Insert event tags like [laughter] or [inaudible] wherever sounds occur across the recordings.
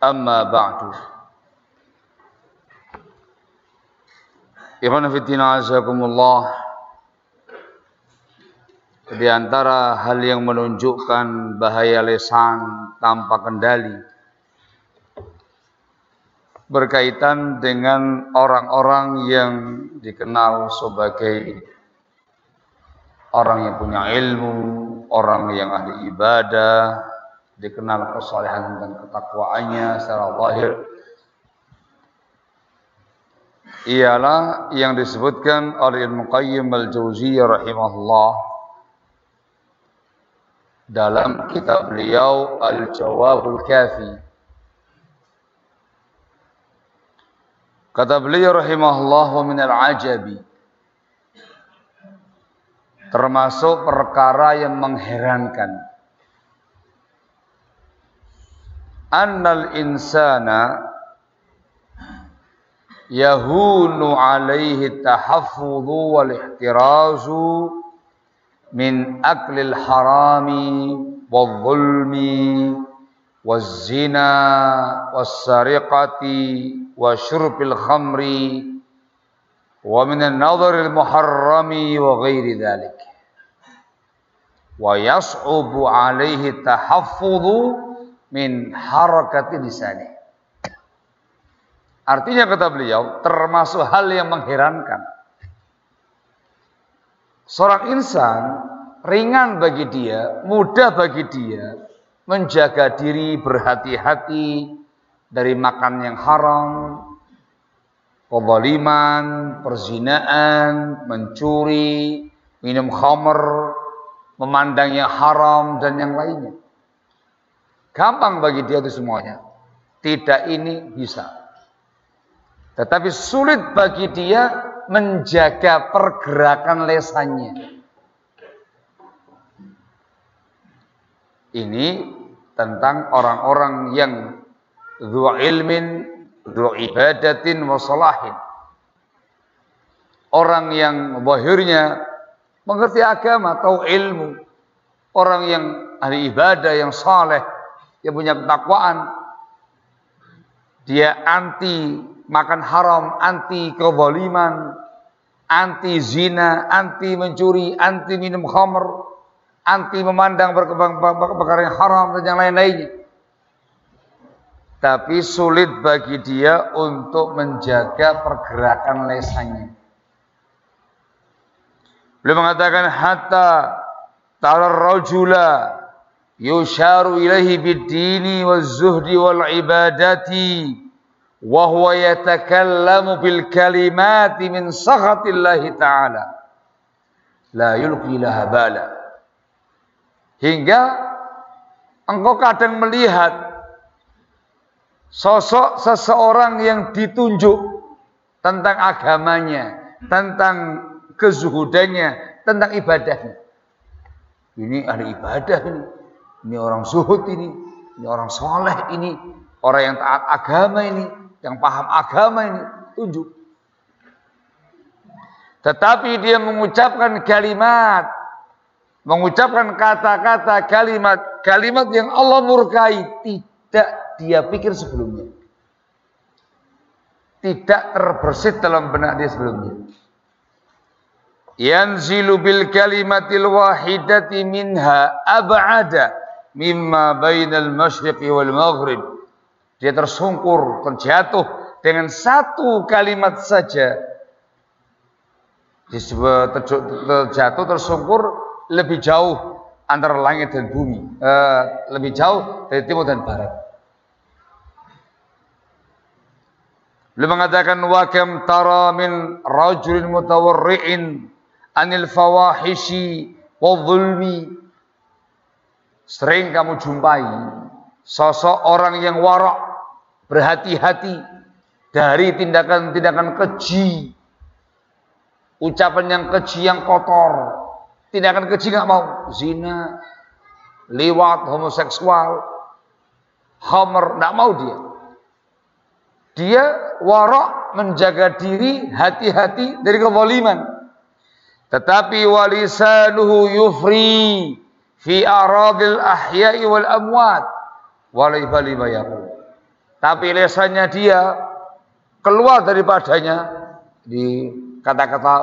Amma ba'du. Ikhwan fitina azakumullah. Di antara hal yang menunjukkan bahaya lesan tanpa kendali berkaitan dengan orang-orang yang dikenal sebagai orang yang punya ilmu, orang yang ahli ibadah, dikenal kesalehan dan ketakwaannya secara lahir ialah yang disebutkan oleh Ibnu Qayyim al-Jauziyah rahimahullah dalam kitab beliau Al-Jawabul Kafi. Kata beliau rahimahullah wa min al-ajabi termasuk perkara yang mengherankan annal insana yahunu alaihi tahaffudhu wal ihtirazu min aklil harami wal zulmi waz zina was sariqati wa syurbil khamri wa min an-nadhar min harakati lisani. Artinya kata beliau, termasuk hal yang mengherankan. Seorang insan ringan bagi dia, mudah bagi dia menjaga diri berhati-hati dari makan yang haram, kezaliman, perzinaan, mencuri, minum khamr, memandang yang haram dan yang lainnya. Gampang bagi dia itu semuanya. Tidak ini bisa. Tetapi sulit bagi dia menjaga pergerakan lesannya. Ini tentang orang-orang yang dua ilmin, dua ibadatin, wasalahin. Orang yang bahirnya mengerti agama, tahu ilmu. Orang yang ahli ibadah, yang saleh, yang punya ketakwaan. Dia anti makan haram, anti kezaliman, anti zina, anti mencuri, anti minum khamr, anti memandang perkara yang haram dan yang lain-lainnya. Tapi sulit bagi dia untuk menjaga pergerakan lesannya. Beliau mengatakan hatta talar rajula yusharu ilaihi bid-dini waz-zuhdi wal ibadati wa huwa yatakallamu bil kalimati min sakhatillahi ta'ala la yulqi laha bala hingga engkau kadang melihat sosok seseorang yang ditunjuk tentang agamanya, tentang kezuhudannya, tentang ibadahnya. Ini ahli ibadah ini. Ini orang zuhud ini, ini orang soleh ini, orang yang taat agama ini, yang paham agama ini, tunjuk. Tetapi dia mengucapkan kalimat, mengucapkan kata-kata kalimat, kalimat yang Allah murkai, tidak dia pikir sebelumnya. Tidak terbersit dalam benak dia sebelumnya. Yanzilu bil kalimatil wahidati minha ab'ada mimma bainal masyriqi wal maghrib. Dia tersungkur, terjatuh dengan satu kalimat saja. Terjatuh, tersungkur lebih jauh antara langit dan bumi. Uh, lebih jauh dari timur dan barat. Beliau mengatakan wa kam tara min rajulin mutawarri'in anil fawahishi wa dhulmi Sering kamu jumpai sosok orang yang warak, berhati-hati dari tindakan-tindakan keji, ucapan yang keji yang kotor, tindakan keji nggak mau, zina, lewat homoseksual, homer, nggak mau dia. Dia warok menjaga diri, hati-hati dari kezaliman. Tetapi walisanuhu yufri fi aradil ahya'i wal amwat walaibali yaqul. Tapi lesannya dia keluar daripadanya di kata-kata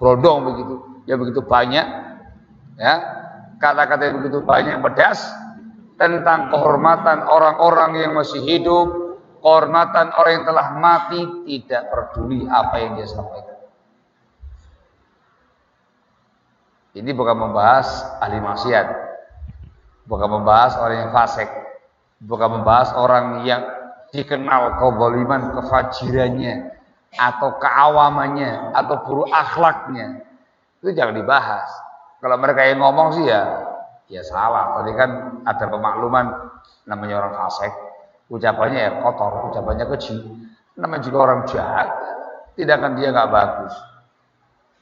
brodong begitu. Ya begitu banyak ya. Kata-kata yang begitu banyak pedas tentang kehormatan orang-orang yang masih hidup, kehormatan orang yang telah mati tidak peduli apa yang dia sampaikan. Ini bukan membahas ahli maksiat, bukan membahas orang yang fasik, bukan membahas orang yang dikenal kezaliman, kefajirannya, atau keawamannya, atau buruk akhlaknya. Itu jangan dibahas. Kalau mereka yang ngomong sih ya, ya salah. Tadi kan ada pemakluman namanya orang fasik, ucapannya ya kotor, ucapannya keji. Namanya juga orang jahat, tidakkan dia nggak bagus.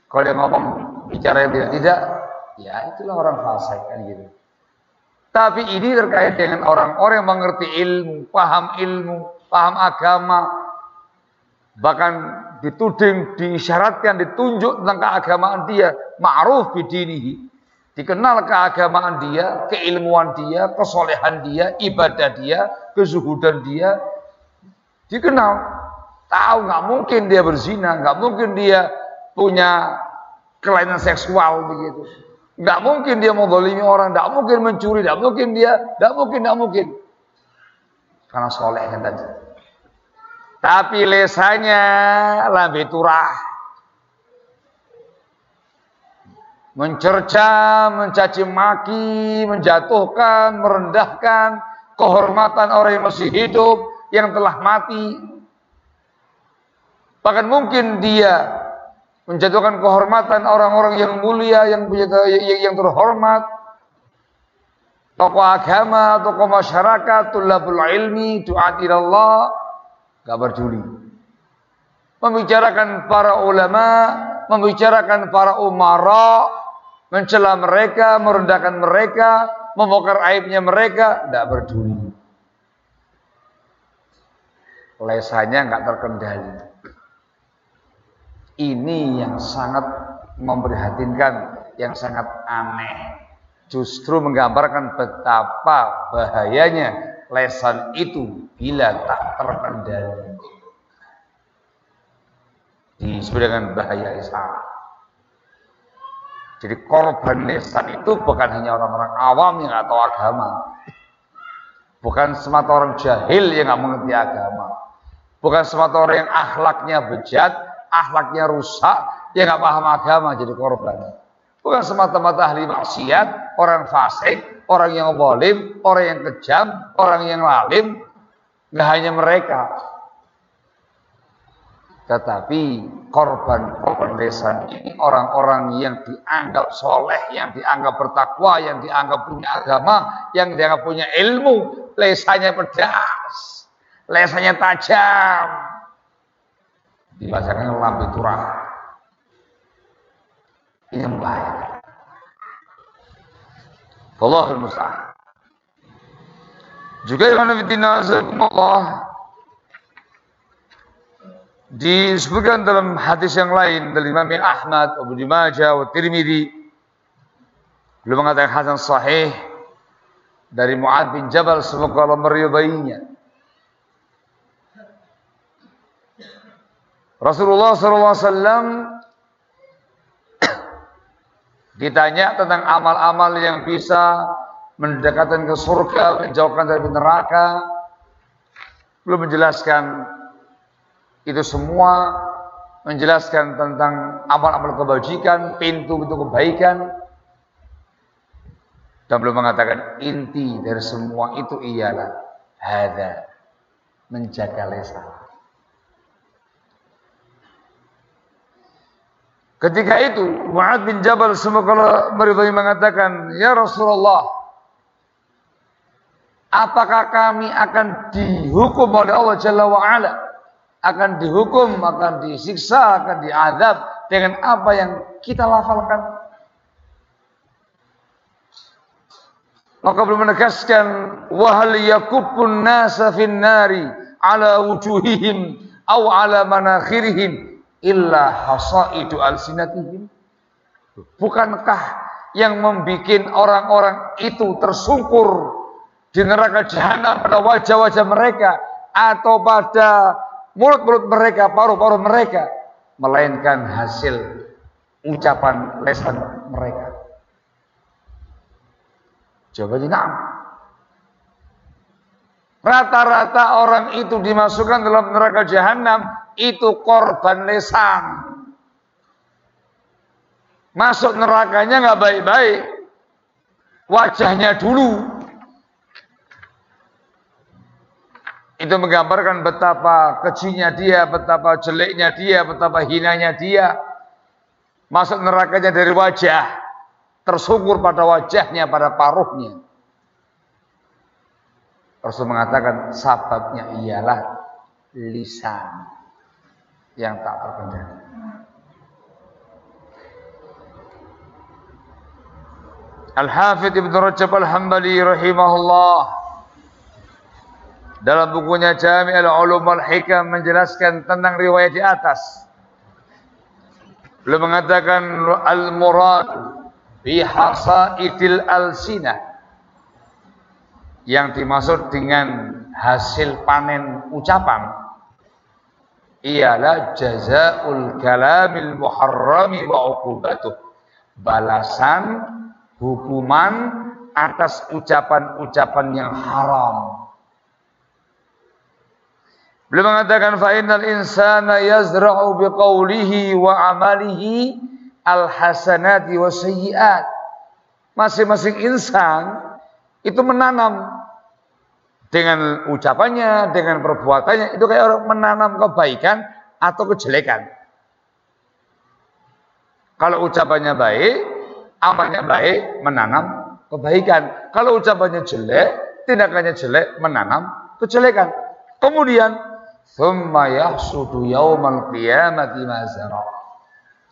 Kalau dia ngomong bicara yang tidak tidak, ya itulah orang fasik kan gitu. Tapi ini terkait dengan orang-orang yang mengerti ilmu, paham ilmu, paham agama, bahkan dituding, diisyaratkan, ditunjuk tentang keagamaan dia, ma'ruf bidinihi, dikenal keagamaan dia, keilmuan dia, kesolehan dia, ibadah dia, kezuhudan dia, dikenal. Tahu nggak mungkin dia berzina, nggak mungkin dia punya kelainan seksual begitu. Nggak mungkin dia mau dolimi orang, nggak mungkin mencuri, nggak mungkin dia, nggak mungkin, nggak mungkin. Karena soleh kan tadi. Tapi lesanya lambe turah. Mencerca, mencaci maki, menjatuhkan, merendahkan kehormatan orang yang masih hidup, yang telah mati. Bahkan mungkin dia menjatuhkan kehormatan orang-orang yang mulia yang yang, yang terhormat. Tokoh agama tokoh masyarakat tulabul ilmi doa Allah gak peduli membicarakan para ulama membicarakan para umara mencela mereka merendahkan mereka membongkar aibnya mereka tidak peduli lesanya nggak terkendali ini yang sangat memprihatinkan, yang sangat aneh. Justru menggambarkan betapa bahayanya lesan itu bila tak terkendali. Disebut dengan bahaya Islam. Jadi korban lesan itu bukan hanya orang-orang awam yang nggak tahu agama. Bukan semata orang jahil yang nggak mengerti agama. Bukan semata orang yang akhlaknya bejat, akhlaknya rusak, ya nggak paham agama jadi korban. Bukan semata-mata ahli maksiat, orang fasik, orang yang zalim, orang yang kejam, orang yang lalim, nggak hanya mereka. Tetapi korban-korban desa ini orang-orang yang dianggap soleh, yang dianggap bertakwa, yang dianggap punya agama, yang dianggap punya ilmu, lesanya pedas, lesanya tajam, dibacakan lambe turah. Ini membahayakan. Allahul musta'an. Juga yang Allah disebutkan dalam hadis yang lain dari Imam Ahmad, Abu Majah, wa Tirmidzi beliau mengatakan hasan sahih dari Muad bin Jabal semoga Allah meridainya Rasulullah SAW ditanya tentang amal-amal yang bisa mendekatkan ke surga, menjauhkan dari neraka. Belum menjelaskan itu semua, menjelaskan tentang amal-amal kebajikan, pintu-pintu kebaikan. Dan belum mengatakan inti dari semua itu ialah hada menjaga lesan. Ketika itu Mu'ad bin Jabal semoga Allah meridhai mengatakan, "Ya Rasulullah, Apakah kami akan dihukum oleh Allah Jalla wa'ala? Akan dihukum, akan disiksa, akan diadab dengan apa yang kita lafalkan. Maka belum menegaskan wahal yakubun nasa fin nari ala wujuhihim aw ala manakhirihim illa hasaidu alsinatihim. Bukankah yang membuat orang-orang itu tersungkur di neraka jahanam pada wajah-wajah mereka atau pada mulut-mulut mereka, paruh-paruh mereka, melainkan hasil ucapan lesan mereka. Jawabannya na'am. Rata-rata orang itu dimasukkan dalam neraka jahanam itu korban lesan. Masuk nerakanya nggak baik-baik. Wajahnya dulu Itu menggambarkan betapa kecilnya dia, betapa jeleknya dia, betapa hinanya dia. Masuk nerakanya dari wajah. Tersungkur pada wajahnya, pada paruhnya. Rasul mengatakan sababnya ialah lisan yang tak terkendali. Al-Hafidh Ibn Rajab Al-Hambali rahimahullah dalam bukunya Jami' al-Ulum al-Hikam menjelaskan tentang riwayat di atas. Beliau mengatakan al-murad bi hasaidil al-sinah yang dimaksud dengan hasil panen ucapan ialah jazaul kalamil muharrami wa uqubatuh balasan hukuman atas ucapan-ucapan yang haram Beliau mengatakan fa innal insana yazra'u biqaulihi wa amalihi alhasanati wasayyi'at. Masing-masing insan itu menanam dengan ucapannya, dengan perbuatannya itu kayak orang menanam kebaikan atau kejelekan. Kalau ucapannya baik, amalnya baik, menanam kebaikan. Kalau ucapannya jelek, tindakannya jelek, menanam kejelekan. Kemudian.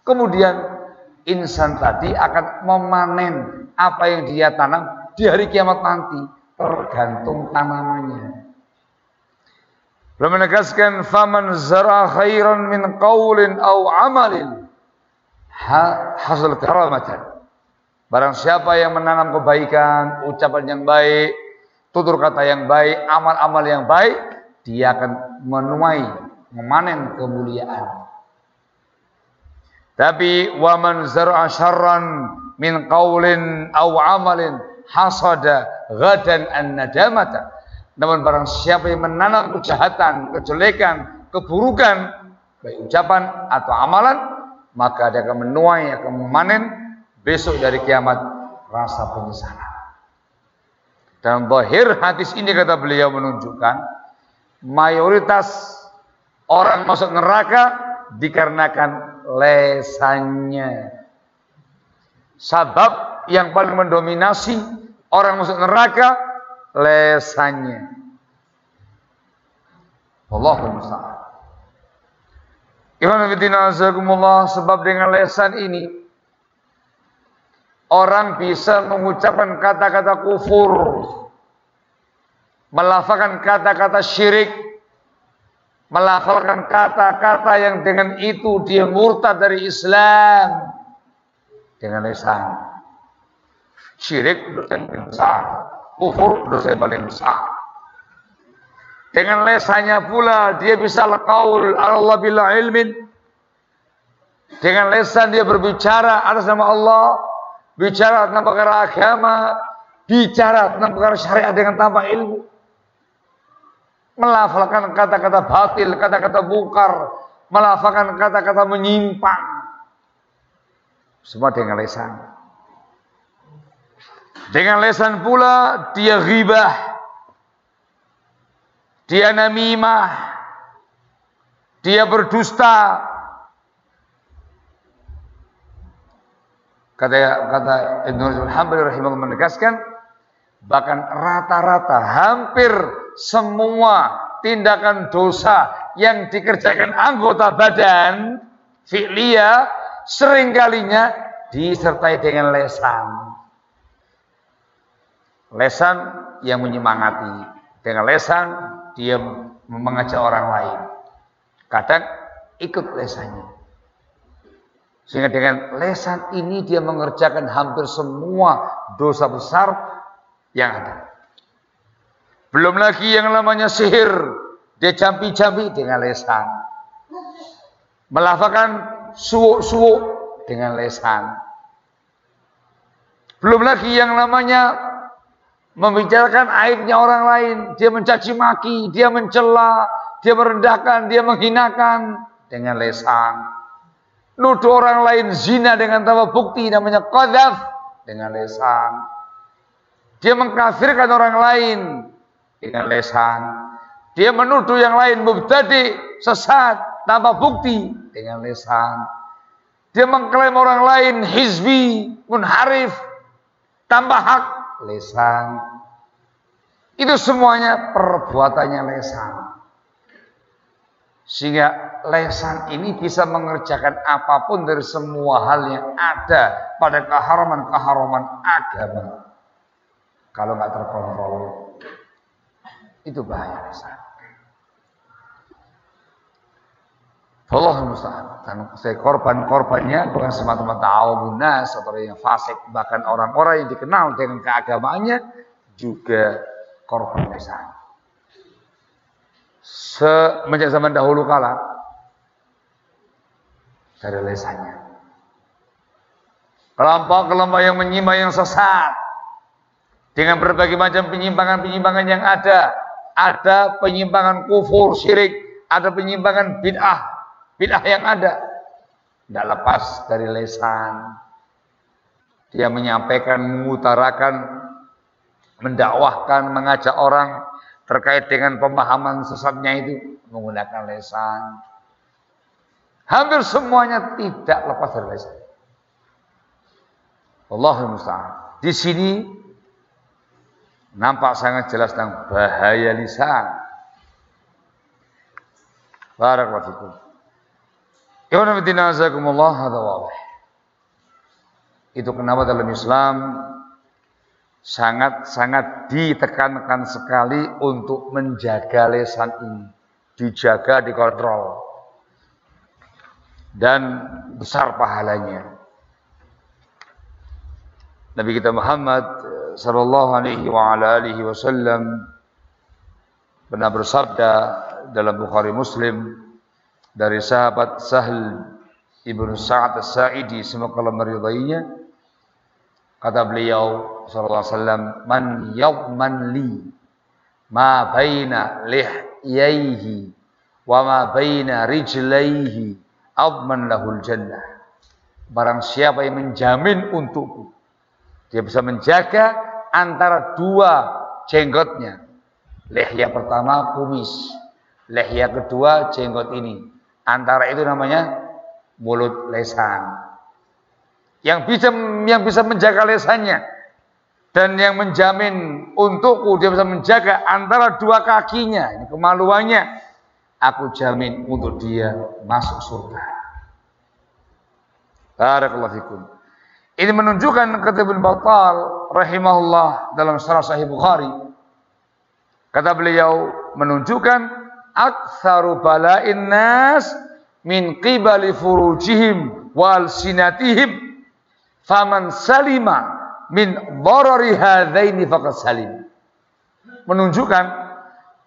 Kemudian insan tadi akan memanen apa yang dia tanam di hari kiamat nanti tergantung tanamannya. Belum menegaskan faman zara khairan min qaulin au amalin hasil karamatan. Barang siapa yang menanam kebaikan, ucapan yang baik, tutur kata yang baik, amal-amal yang baik, dia akan menuai, memanen kemuliaan. Tapi waman zar'a syarran min qaulin aw amalin hasada ghadan an nadamata. Namun barang siapa yang menanam kejahatan, kejelekan, keburukan, baik ucapan atau amalan, maka dia akan menuai, akan memanen besok dari kiamat rasa penyesalan. Dan bahir hadis ini kata beliau menunjukkan mayoritas orang masuk neraka dikarenakan lesannya. Sabab yang paling mendominasi orang masuk neraka lesannya. Allahumma musta'an. Ikhwan sebab dengan lesan ini orang bisa mengucapkan kata-kata kufur melafalkan kata-kata syirik, melafalkan kata-kata yang dengan itu dia murtad dari Islam dengan lisan. Syirik dosa yang paling besar, kufur dosa yang paling besar. Dengan lesannya pula dia bisa lekaul Allah bila ilmin. Dengan lesan dia berbicara atas nama Allah, bicara tentang perkara agama, bicara tentang perkara syariat dengan tanpa ilmu melafalkan kata-kata batil, kata-kata bungkar, melafalkan kata-kata menyimpang. Semua dengan lesan. Dengan lesan pula dia ghibah. Dia namimah. Dia berdusta. Kata kata Ibnu Rajab Hambali rahimahullah menegaskan Bahkan rata-rata hampir semua tindakan dosa yang dikerjakan anggota badan fi'liya seringkalinya disertai dengan lesan. Lesan yang menyemangati. Dengan lesan dia mengajak orang lain. Kadang ikut lesannya. Sehingga dengan lesan ini dia mengerjakan hampir semua dosa besar yang ada. Belum lagi yang namanya sihir. Dia jampi-jampi dengan lesan. Melafakan suuk-suuk dengan lesan. Belum lagi yang namanya membicarakan aibnya orang lain. Dia mencaci maki, dia mencela, dia merendahkan, dia menghinakan dengan lesan. Nuduh orang lain zina dengan tanpa bukti namanya qadzaf dengan lesan. Dia mengkafirkan orang lain dengan lesan. Dia menuduh yang lain mubtadi, sesat, tanpa bukti dengan lesan. Dia mengklaim orang lain hizbi, munharif, tanpa hak, lesan. Itu semuanya perbuatannya lesan. Sehingga lesan ini bisa mengerjakan apa pun dari semua hal yang ada pada keharaman-keharaman agama. Kalau nggak terkontrol, itu bahaya besar. Allah mustahil. Dan saya korban-korbannya bukan semata-mata awunas atau yang fasik. Bahkan orang-orang yang dikenal dengan keagamaannya juga korban besar. Semenjak zaman dahulu kala dari lesannya. Kelompok-kelompok yang menyimpang yang sesat dengan berbagai macam penyimpangan-penyimpangan yang ada. Ada penyimpangan kufur, syirik, ada penyimpangan bid'ah, bid'ah yang ada. Tidak lepas dari lesan. Dia menyampaikan, mengutarakan, mendakwahkan, mengajak orang terkait dengan pemahaman sesatnya itu menggunakan lesan. Hampir semuanya tidak lepas dari lesan. Allahumma Di sini Nampak sangat jelas tentang bahaya lisan. Barakallahu fikum. Itu kenapa dalam Islam sangat-sangat ditekankan sekali untuk menjaga lesan ini. Dijaga, dikontrol. Dan besar pahalanya. Nabi kita Muhammad sallallahu alaihi wa ala wasallam pernah bersabda dalam Bukhari Muslim dari sahabat Sahal Ibnu Sa'ad As-Sa'idi semoga Allah meridainya kata beliau sallallahu alaihi wasallam man yadman li ma baina lihyaihi wa ma baina rijlaihi adman lahul jannah barang siapa yang menjamin untukku dia bisa menjaga antara dua jenggotnya. Lehya pertama kumis. Lehya kedua jenggot ini. Antara itu namanya mulut lesan. Yang bisa yang bisa menjaga lesannya dan yang menjamin untukku dia bisa menjaga antara dua kakinya ini kemaluannya aku jamin untuk dia masuk surga. Barakallahu. Ini menunjukkan kata Ibn Battal rahimahullah dalam Sarah Sahih Bukhari. Kata beliau menunjukkan aktsaru bala'in nas min qibali furujihim wal sinatihim faman salima min darari hadaini faqad salim. Menunjukkan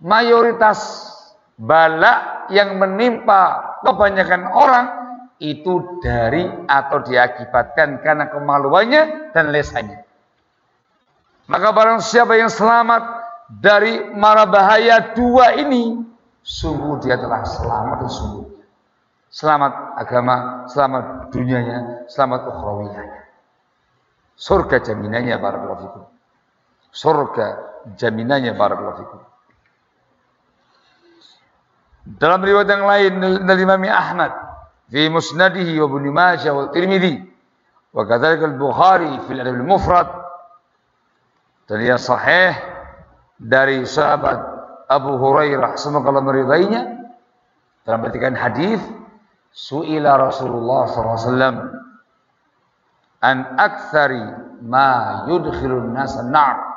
mayoritas bala yang menimpa kebanyakan orang itu dari atau diakibatkan karena kemaluannya dan lesanya. Maka barang siapa yang selamat dari mara bahaya dua ini, sungguh dia telah selamat dan sungguh. Selamat agama, selamat dunianya, selamat ukhrawiyahnya. Surga jaminannya barakallahu fikum. Surga jaminannya barakallahu fikum. Dalam riwayat yang lain dari Imam Ahmad di musnadihi wa Ibnu Majah wa Tirmidzi wa kadzalika Al-Bukhari fil Adab Al-Mufrad dan yang sahih dari sahabat Abu Hurairah semoga Allah meridainya dalam petikan hadis suila Rasulullah SAW an aktsari ma yudkhilun nasa nar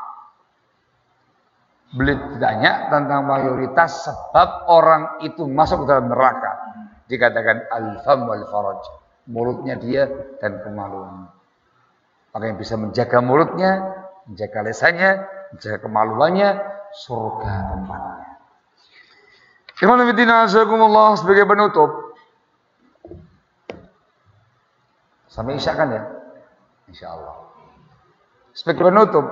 Beliau ditanya tentang mayoritas sebab orang itu masuk ke dalam neraka. Dikatakan al-fam wal faraj. Mulutnya dia dan kemaluan. Maka yang bisa menjaga mulutnya, menjaga lesannya, menjaga kemaluannya, surga tempatnya. Ikhwan fillah sebagai penutup. Sampai isya kan ya? Insya Allah. Sebagai penutup,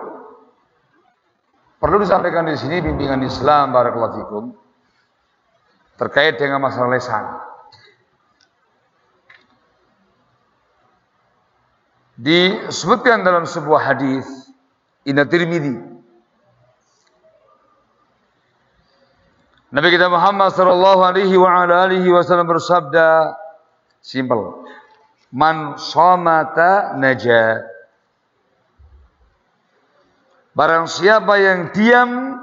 perlu disampaikan di sini bimbingan Islam barakallahu fikum terkait dengan masalah lesan. Disebutkan dalam sebuah hadis Inna Tirmidzi Nabi kita Muhammad sallallahu alaihi wa ala alihi wasallam bersabda simple Man somata naja. Barang siapa yang diam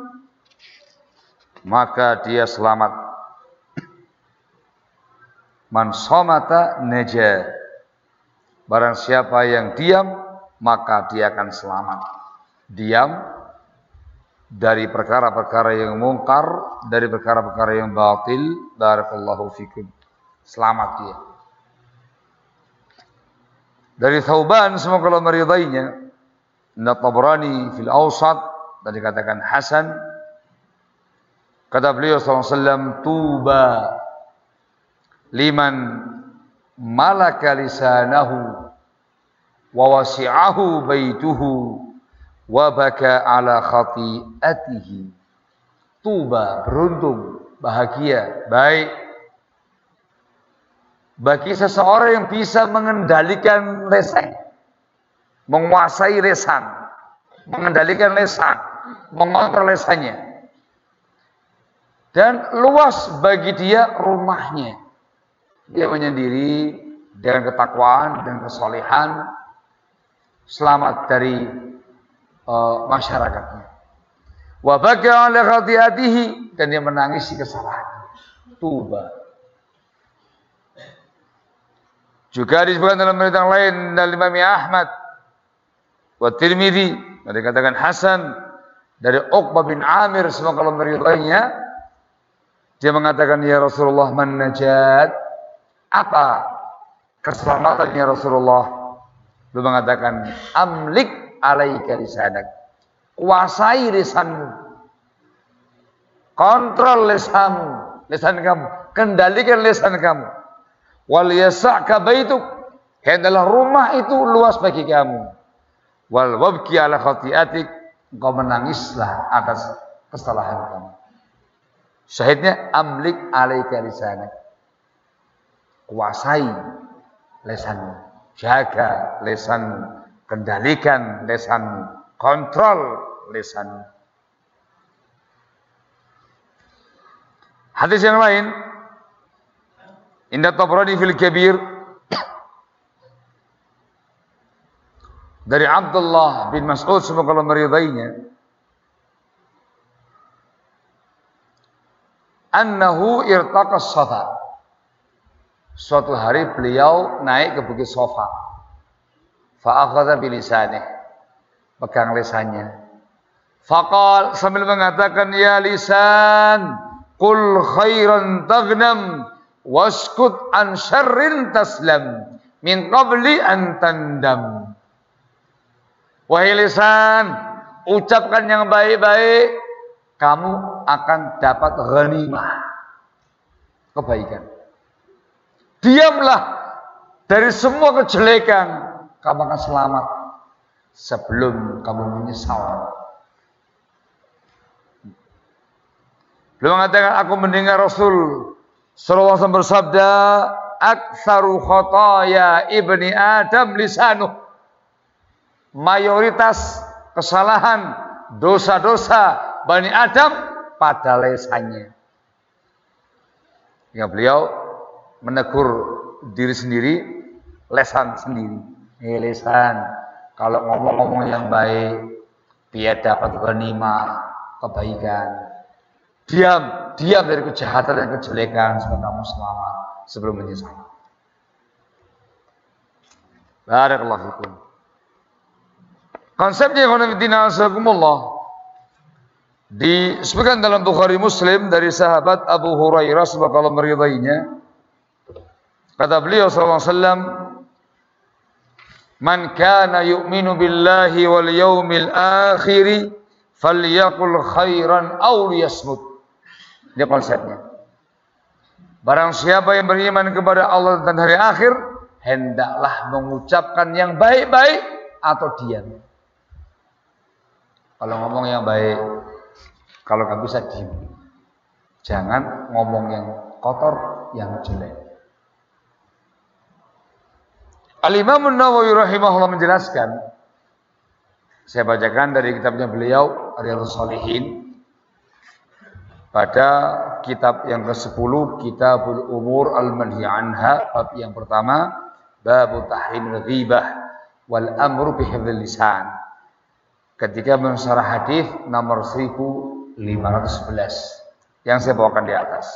maka dia selamat. Man somata naja. Barang siapa yang diam maka dia akan selamat. Diam dari perkara-perkara yang mungkar, dari perkara-perkara yang batil, barakallahu fikum. Selamat dia. Dari Thauban semoga Allah meridainya. Inna Tabrani fil Awsat dan dikatakan Hasan. Kata beliau SAW, Tuba liman malaka lisanahu wa wasi'ahu baituhu wa baka ala khati'atihi. Tuba beruntung bahagia baik. Bagi seseorang yang bisa mengendalikan lesan menguasai lesan mengendalikan lesan mengontrol lesannya dan luas bagi dia rumahnya. Dia menyendiri dengan ketakwaan dan kesolehan selamat dari uh, masyarakatnya. Wa baka khati'atihi dan dia menangisi kesalahan. Tuba. Juga disebutkan dalam berita lain dari Imam Ahmad wa Tirmidzi ada dikatakan Hasan dari Uqbah bin Amir semoga Allah meridainya dia mengatakan ya Rasulullah man najat apa keselamatan ya Rasulullah Beliau mengatakan amlik alaika lisanak. Kuasai lisanmu. Kontrol lisanmu, lisan kamu, kendalikan lisan kamu. Wal yasa'ka baituk. Hendaklah rumah itu luas bagi kamu. Wal wabki ala khati'atik. Engkau menangislah atas kesalahan kamu. Syahidnya amlik alaika lisanak. Kuasai lesanmu. Jaga lesanmu Kendalikan lesanmu, kontrol lesanmu. Hadis yang lain. Indah Tabrani fil Kabir. Dari Abdullah bin Mas'ud semoga Allah meridainya. Annahu irtaqas safa. Suatu hari beliau naik ke bukit Safa Fa'akhadha bilisanih. Pegang lisannya. Faqal sambil mengatakan ya lisan kul khairan tagnam waskut an syarrin taslam min qabli an tandam. Wahai lisan, ucapkan yang baik-baik, kamu akan dapat ghanimah. Kebaikan. Diamlah dari semua kejelekan kamu akan selamat sebelum kamu menyesal. Beliau mengatakan aku mendengar Rasul sallallahu alaihi bersabda, "Aktsaru khotoya ibni Adam lisanuh." Mayoritas kesalahan, dosa-dosa Bani Adam pada lesannya. Ya beliau menegur diri sendiri, lesan sendiri. Ini lisan. Kalau ngomong-ngomong yang baik, biar dapat ghanimah, kebaikan. Diam, diam dari kejahatan dan kejelekan supaya kamu selamat sebelum menyesal. Barakallahu fikum. Konsepnya khonafidina asakumullah disebutkan dalam Bukhari Muslim dari sahabat Abu Hurairah semoga Allah meridainya. Kata beliau sallallahu alaihi wasallam, "Man kana yu'minu billahi wal yaumil akhir falyaqul khairan aw liyasmut." Ini konsepnya. Barang siapa yang beriman kepada Allah dan hari akhir, hendaklah mengucapkan yang baik-baik atau diam. Kalau ngomong yang baik, kalau nggak bisa diam. Jangan ngomong yang kotor, yang jelek. Al-Imam Nawawi rahimahullah menjelaskan saya bacakan dari kitabnya beliau Riyadhus Shalihin pada kitab yang ke-10 Kitabul Umur Al-Manhi Anha bab yang pertama bab tahrim ghibah wal amru bi lisan ketika mensyarah hadis nomor 1511 yang saya bawakan di atas.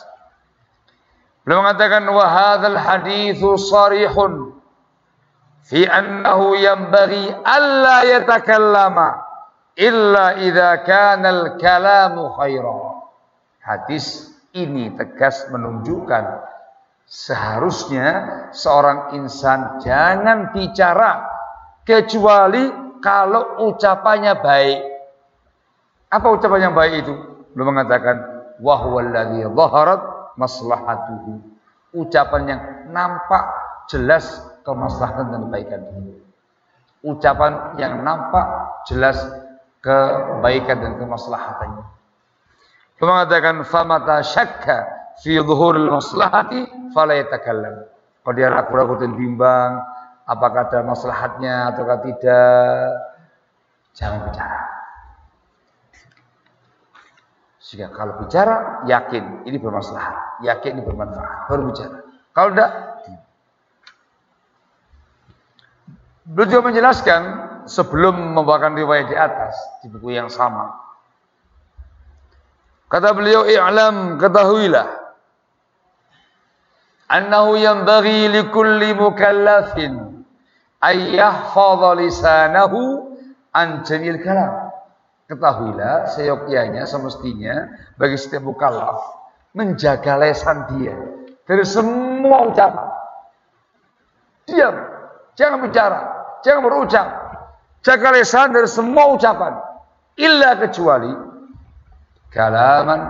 Beliau mengatakan wa hadzal haditsu sarihun fi annahu yanbaghi alla yatakallama illa idza kana al-kalamu khairan. Hadis ini tegas menunjukkan seharusnya seorang insan jangan bicara kecuali kalau ucapannya baik. Apa ucapan yang baik itu? Belum mengatakan wahwaladzi dhaharat maslahatuhu. Ucapan yang nampak jelas kemaslahatan dan kebaikan. Ucapan yang nampak jelas kebaikan dan kemaslahatannya. Belum mengatakan famata syakka fi dhuhuril maslahati fala yatakallam. Kalau dia ragu-ragu dan bimbang apakah ada maslahatnya ataukah tidak, jangan bicara. Sehingga kalau bicara, yakin ini bermaslahat, yakin ini bermanfaat, baru bicara. Kalau tidak, Beliau menjelaskan sebelum membawakan riwayat di atas di buku yang sama. Kata beliau, "I'lam ketahuilah annahu yanbaghi likulli mukallafin ay yahfadha lisanahu an jamil kalam." Ketahuilah seyogyanya semestinya bagi setiap mukallaf menjaga lesan dia dari semua ucapan. Diam, jangan bicara, jangan berucap. Jaga lesan dari semua ucapan. Illa kecuali kalaman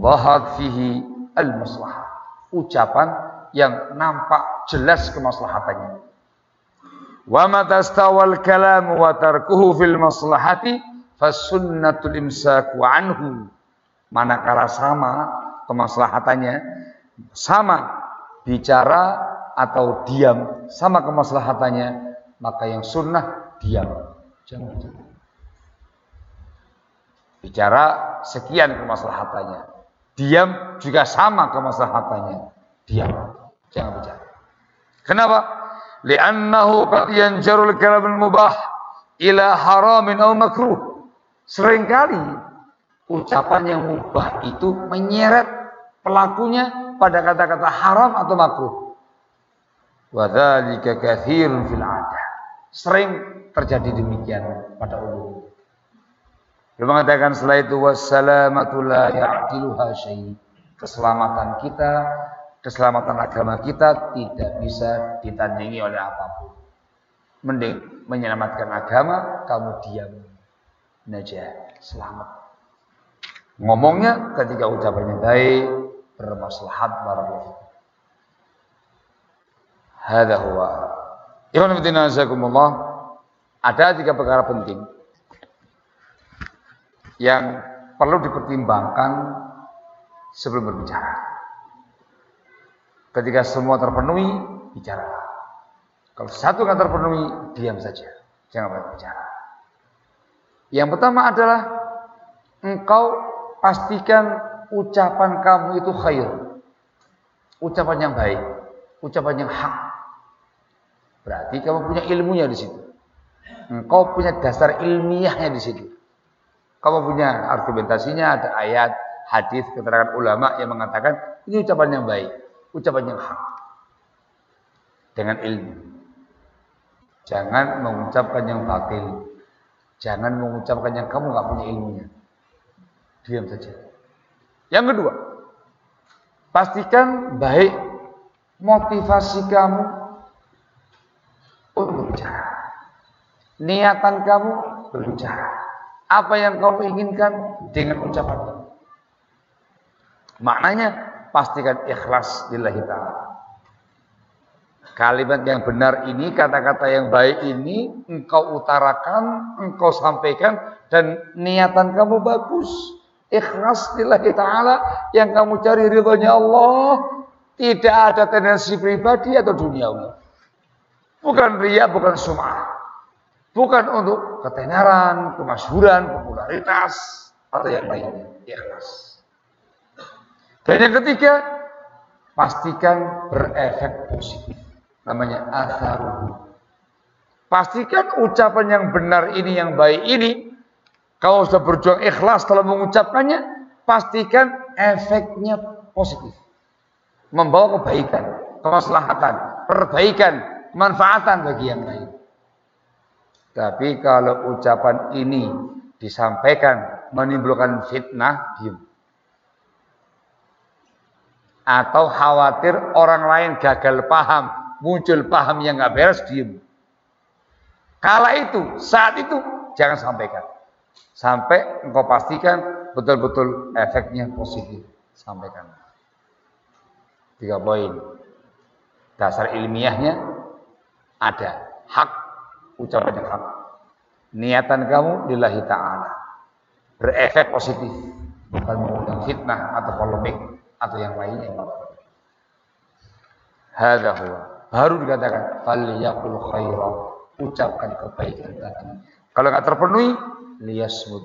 bahat fihi al-maslahah. Ucapan yang nampak jelas kemaslahatannya. Wa matastawal kalam wa tarkuhu fil maslahati fasunnatul imsaku anhu manakala sama kemaslahatannya sama bicara atau diam sama kemaslahatannya maka yang sunnah diam. Jangan. Bicara sekian kemaslahatannya diam juga sama kemaslahatannya diam. Jangan bicara. Kenapa? Li'annahu qad yanjarul kalam mubah ila haramin aw makruh. Seringkali ucapan yang mubah itu menyeret pelakunya pada kata-kata haram atau makruh. Wadzalika katsirun fil adah. Sering terjadi demikian pada umum. Dia mengatakan setelah itu wassalamatu la syai. Keselamatan kita, keselamatan agama kita tidak bisa ditandingi oleh apa pun. Mending menyelamatkan agama, kamu diam najah, selamat. Ngomongnya ketika ucapannya baik, bermaslahat barakallahu. Hada huwa. Ikhwan. Ada tiga perkara penting yang perlu dipertimbangkan sebelum berbicara. Ketika semua terpenuhi, bicara. Kalau satu nggak terpenuhi, diam saja. Jangan berbicara. Yang pertama adalah engkau pastikan ucapan kamu itu khair. Ucapan yang baik, ucapan yang hak. Berarti kamu punya ilmunya di situ. Engkau punya dasar ilmiahnya di situ. Kamu punya argumentasinya, ada ayat, hadis, keterangan ulama yang mengatakan ini ucapan yang baik, ucapan yang hak. Dengan ilmu. Jangan mengucapkan yang batil. Jangan mengucapkan yang kamu nggak punya ilmunya. Diam saja. Yang kedua, pastikan baik motivasi kamu untuk berbicara. Niatan kamu berbicara. Apa yang kamu inginkan dengan ucapan kamu. Maknanya pastikan ikhlas lillahi ta'ala. Kalimat yang benar ini, kata-kata yang baik ini, engkau utarakan, engkau sampaikan, dan niatan kamu bagus. Ikhlas lillahi ta'ala, yang kamu cari ridhonya Allah, tidak ada tendensi pribadi atau duniawi. Bukan ria, bukan sum'ah. Bukan untuk ketenaran, kemasyhuran, popularitas, atau yang lainnya. Ikhlas. Dan yang ketiga, pastikan berefek positif namanya atharuhu. Pastikan ucapan yang benar ini, yang baik ini, kalau sudah berjuang ikhlas dalam mengucapkannya, pastikan efeknya positif. Membawa kebaikan, kemaslahatan, perbaikan, kemanfaatan bagi yang lain. Tapi kalau ucapan ini disampaikan menimbulkan fitnah, diam. Atau khawatir orang lain gagal paham, muncul paham yang nggak beres, diem. Kala itu, saat itu, jangan sampaikan. Sampai engkau pastikan betul-betul efeknya positif. Sampaikan. Tiga poin. Dasar ilmiahnya ada. Hak, ucapan yang hak. Niatan kamu lillahi ta'ala. Berefek positif. Bukan mengundang fitnah atau polemik atau yang lainnya. Hadha huwa baru dikatakan falyaqul khairan ucapkan kebaikan tadi kalau nggak terpenuhi liyasmud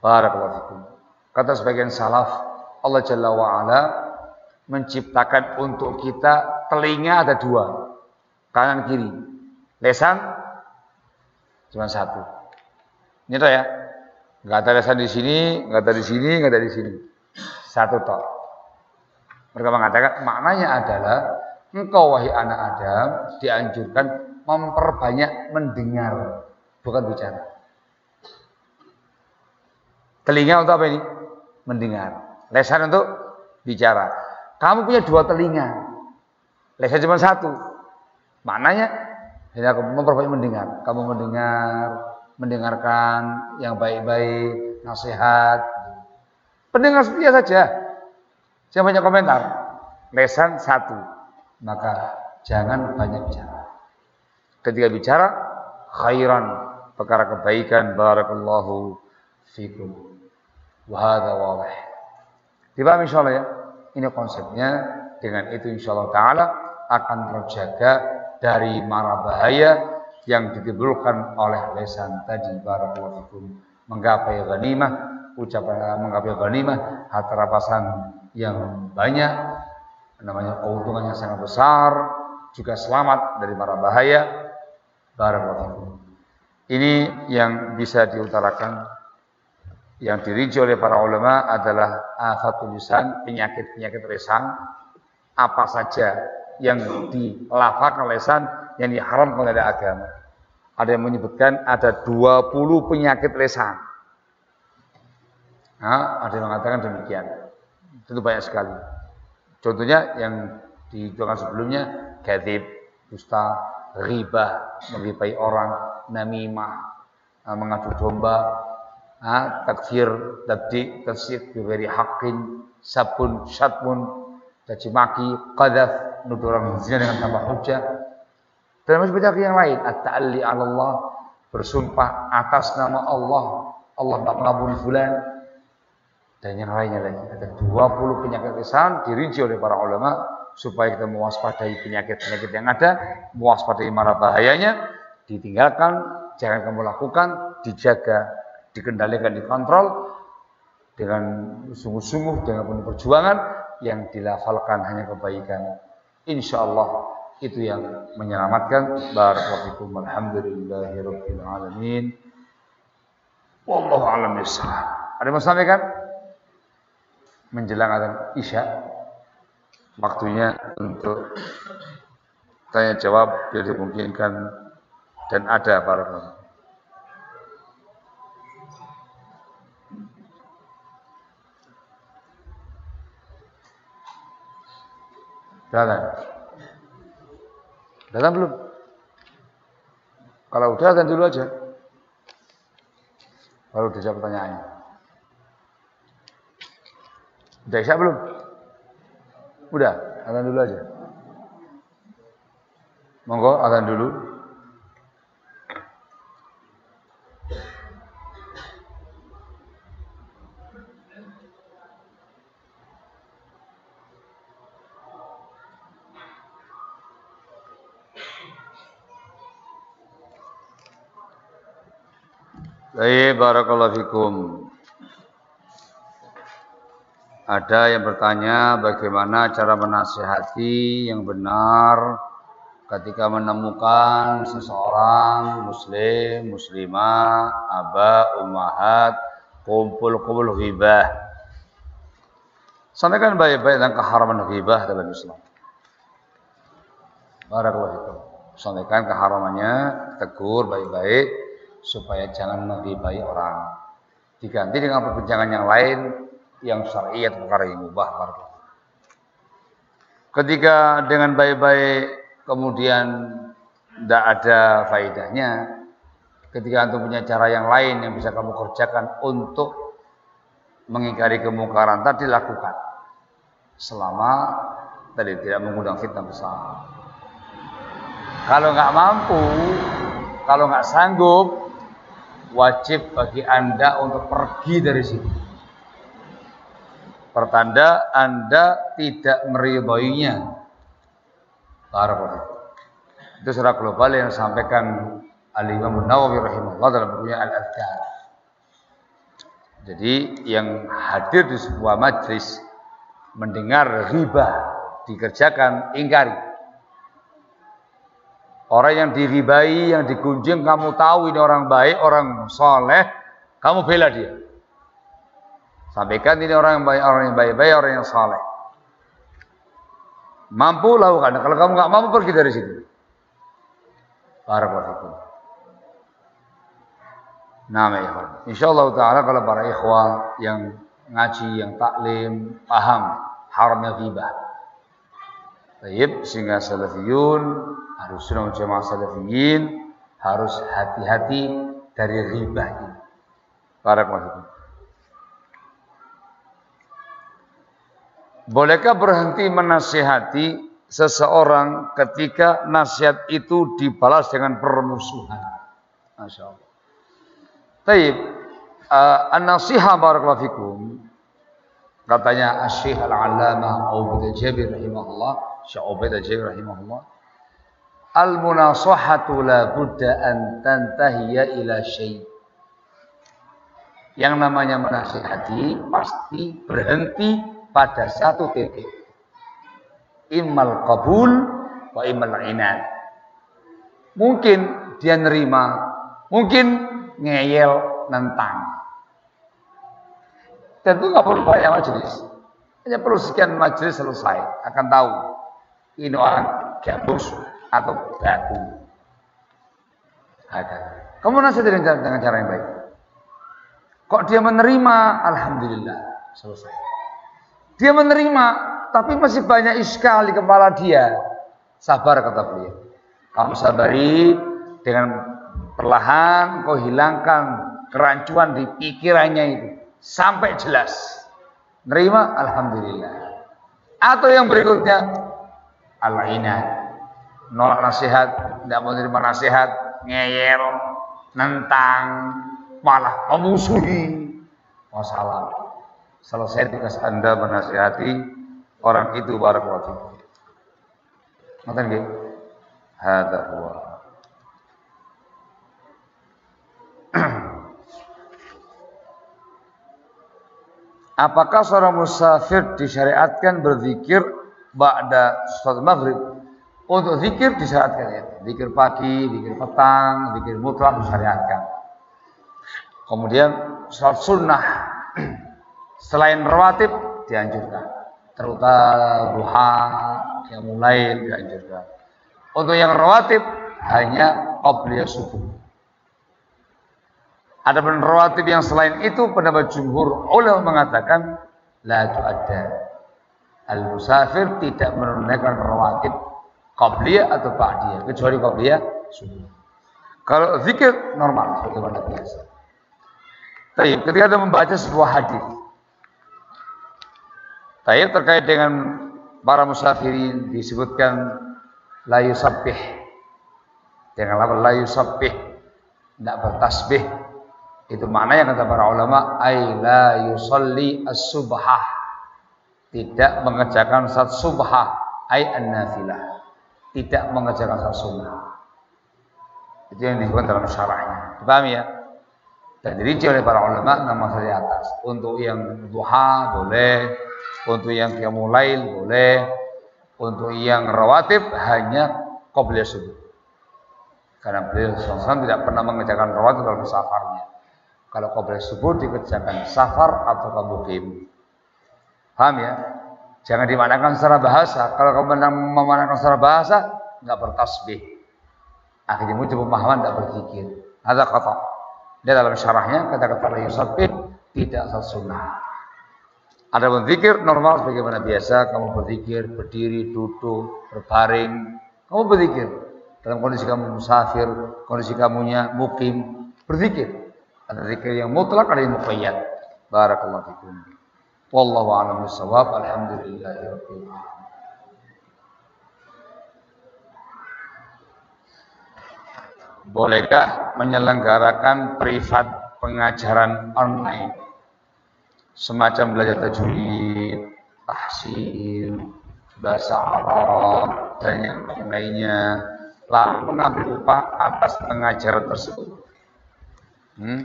barakallahu fikum kata sebagian salaf Allah Jalla wa ala menciptakan untuk kita telinga ada dua kanan kiri lesan cuma satu ini tuh ya nggak ada lesan di sini nggak ada di sini nggak ada di sini satu toh mereka mengatakan maknanya adalah engkau wahai anak Adam dianjurkan memperbanyak mendengar, bukan bicara. Telinga untuk apa ini? Mendengar. Lesan untuk bicara. Kamu punya dua telinga. Lesan cuma satu. Maknanya hanya memperbanyak mendengar. Kamu mendengar, mendengarkan yang baik-baik, nasihat. Pendengar setia saja. Saya banyak komentar. Lesan satu. Maka jangan banyak bicara. Ketika bicara, khairan. Perkara kebaikan. Barakallahu fikum. Wahada wawah. Dipahami insya Allah ya. Ini konsepnya. Dengan itu insya Allah ta'ala akan terjaga dari mara bahaya yang ditimbulkan oleh lesan tadi. Barakallahu menggapai ghanimah ucapan menggapai ghanimah harta rapasan yang banyak, namanya keuntungan yang sangat besar, juga selamat dari para bahaya. Barakallahu Ini yang bisa diutarakan yang dirinci oleh para ulama adalah afatul lisan, penyakit-penyakit lesan, apa saja yang dilafalkan lesan yang diharamkan oleh agama. Ada yang menyebutkan ada 20 penyakit lesan. Nah, ada yang mengatakan demikian. Tentu banyak sekali. Contohnya yang dijuangkan sebelumnya, gadib, dusta, riba, mengribai orang, namimah, ah, mengadu domba, ah, takfir, tabdi, tasik, biberi hakin, sabun, syatmun, caci maki, qadaf, nuduh orang zina dengan tambah hujah. Dan masih banyak yang lain. At-ta'alli Allah, bersumpah atas nama Allah. Allah tak mengampuni fulan, dan yang lainnya lagi. Ada 20 penyakit lisan dirinci oleh para ulama supaya kita mewaspadai penyakit-penyakit yang ada, mewaspadai marah bahayanya, ditinggalkan, jangan kamu lakukan, dijaga, dikendalikan, dikontrol dengan sungguh-sungguh dengan penuh perjuangan yang dilafalkan hanya kebaikan. Insya Allah itu yang menyelamatkan. Barakallahu fikum. Alhamdulillahirabbil alamin. Wallahu a'lam bishawab. Ada yang mau sampaikan? Menjelang azan Isya waktunya untuk tanya jawab biar dimungkinkan dan ada para Datang. Datang belum? Kalau udah datang dulu aja. Baru dijawab pertanyaannya. Udah isya belum? Udah, datang dulu aja. Monggo, datang dulu. Baik, barakallahu fikum. Ada yang bertanya bagaimana cara menasihati yang benar ketika menemukan seseorang muslim, muslimah, aba, umahat, kumpul-kumpul ghibah. Sampaikan baik-baik tentang keharaman ghibah dalam Islam. Barakallahu fikum. Sampaikan keharamannya, tegur baik-baik supaya jangan menggibai orang. Diganti dengan perbincangan yang lain yang syariat perkara yang mubah. Ketika dengan baik-baik kemudian tidak ada faedahnya, ketika antum punya cara yang lain yang bisa kamu kerjakan untuk mengingkari kemungkaran tadi lakukan selama tadi tidak mengundang fitnah besar. Kalau nggak mampu, kalau nggak sanggup, wajib bagi Anda untuk pergi dari sini. Pertanda Anda tidak meridhoinya. Itu secara global yang disampaikan Al-Imam Nawawi rahimahullah dalam bukunya Al-Adhkar. Jadi yang hadir di sebuah majlis mendengar riba dikerjakan ingkari Orang yang diribai, yang digunjing, kamu tahu ini orang baik, orang soleh, kamu bela dia. Sampaikan ini orang yang baik, orang yang baik-baik, orang yang soleh. Mampu lakukan. Kalau kamu nggak mampu pergi dari situ. Barakallahu Nah, ya Insyaallah taala kalau para ikhwah yang ngaji, yang taklim, paham haramnya ghibah. Baik, sehingga salafiyun harus sunnah jamaah salafiyin harus hati-hati dari riba ini. Barakallahu Bolehkah berhenti menasihati seseorang ketika nasihat itu dibalas dengan permusuhan? Masya Allah. Taib, uh, an-nasihah barakallahu fikum. Katanya Asy-Syaikh Al-Allamah Abu Jabir rahimahullah, Syekh Ubaid Jabir rahimahullah, Al munasahatu la budda an tantahiya ila syai. Yang namanya menasihati pasti berhenti pada satu titik. Imal qabul wa imal inad. Mungkin dia nerima, mungkin ngeyel nentang. Tentu nggak perlu banyak majelis. Hanya perlu sekian majelis selesai. Akan tahu ini orang gabus atau batu. Ada. Kamu nasihat dengan, dengan cara yang baik. Kok dia menerima? Alhamdulillah. Selesai. Dia menerima, tapi masih banyak iskal di kepala dia. Sabar kata beliau. Kamu sabari dengan perlahan kau hilangkan kerancuan di pikirannya itu sampai jelas. Nerima alhamdulillah. Atau yang berikutnya al-inat nolak nasihat, tidak mau terima nasihat, ngeyel, nentang, malah memusuhi. Masalah. Selesai tugas Anda menasihati orang itu barakallahu. Ngoten nggih? Hadza huwa. [clears throat] Apakah seorang musafir disyariatkan berzikir ba'da salat maghrib untuk zikir disyaratkan ya. Zikir pagi, zikir petang, zikir mutlak disyariatkan. Kemudian sholat sunnah selain rawatib dianjurkan. Terutama duha, yang mulai dianjurkan. Untuk yang rawatib hanya qabliyah subuh. Ada rawatib yang selain itu pendapat jumhur ulama mengatakan la ada Al-musafir tidak menunaikan rawatib qabliyah atau ba'diyah kecuali qabliyah subuh. Kalau zikir normal sebagaimana biasa. Tapi ketika Anda membaca sebuah hadis. Tapi terkait dengan para musafirin disebutkan la yusabbih. Dengan apa la yusabbih tidak bertasbih. Itu makna yang kata para ulama ay la yusalli as-subhah. Tidak mengerjakan saat subhah ay an-nafilah. Tidak mengerjakan saat sunnah. Itu yang disebut dalam syarahnya. Paham ya? Dan dirinci oleh para ulama nama di atas. Untuk yang duha boleh, untuk yang qiyamul boleh, untuk yang rawatib hanya qobliyah subuh. Karena beliau SAW tidak pernah mengerjakan rawatib dalam safarnya. Kalau qobliyah subuh dikerjakan safar atau kamukim. Paham ya? Jangan dimanakan secara bahasa. Kalau kamu memanakan secara bahasa, nggak bertasbih. Akhirnya muncul pemahaman tidak berzikir. Ada kata. Dia dalam syarahnya kata-kata la yusabbih tidak sunnah. Ada berzikir normal sebagaimana biasa kamu berzikir berdiri, duduk, berbaring. Kamu berzikir dalam kondisi kamu musafir, kondisi kamunya mukim, berzikir. Ada zikir yang mutlak, ada yang muqayyad. Barakallahu fikum. Wallahu a'lam bishawab. Alhamdulillahirabbil alamin. Bolehkah menyelenggarakan privat pengajaran online? Semacam belajar tajwid, tahsil, bahasa Arab, dan yang lainnya. Lalu mengambil upah atas pengajaran tersebut. Hmm?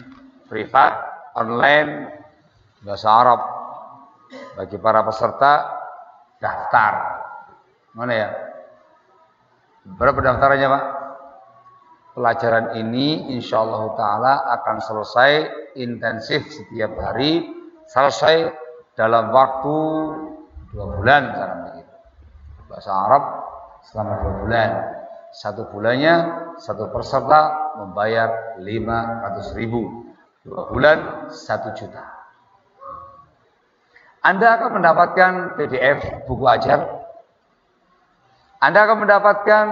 Privat, online, bahasa Arab. Bagi para peserta, daftar. Mana ya? Berapa daftarannya Pak? pelajaran ini insya Allah Ta'ala akan selesai intensif setiap hari, selesai dalam waktu dua bulan. Bahasa Arab selama dua bulan. Satu bulannya satu peserta membayar 500 ribu. Dua bulan satu juta. Anda akan mendapatkan PDF buku ajar. Anda akan mendapatkan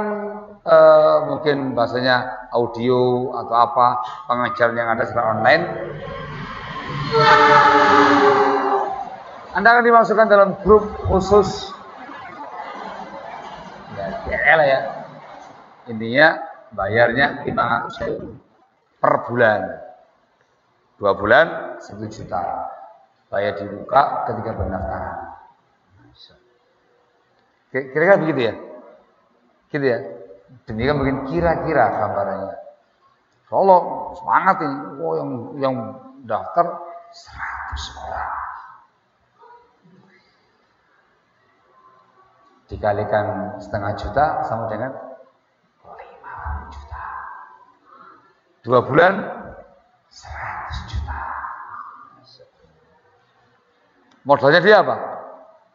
uh, mungkin bahasanya audio atau apa pengajaran yang ada secara online Anda akan dimasukkan dalam grup khusus ya DL ya intinya bayarnya 500 per bulan. Dua bulan satu juta. Bayar dibuka ketika pendaftaran. Kira-kira begitu ya? Gitu ya? Demikian mungkin kira-kira gambarannya. Solo semangat ini. Oh yang yang daftar 100 orang. Dikalikan setengah juta sama dengan Dua bulan 100 juta. Modalnya dia apa?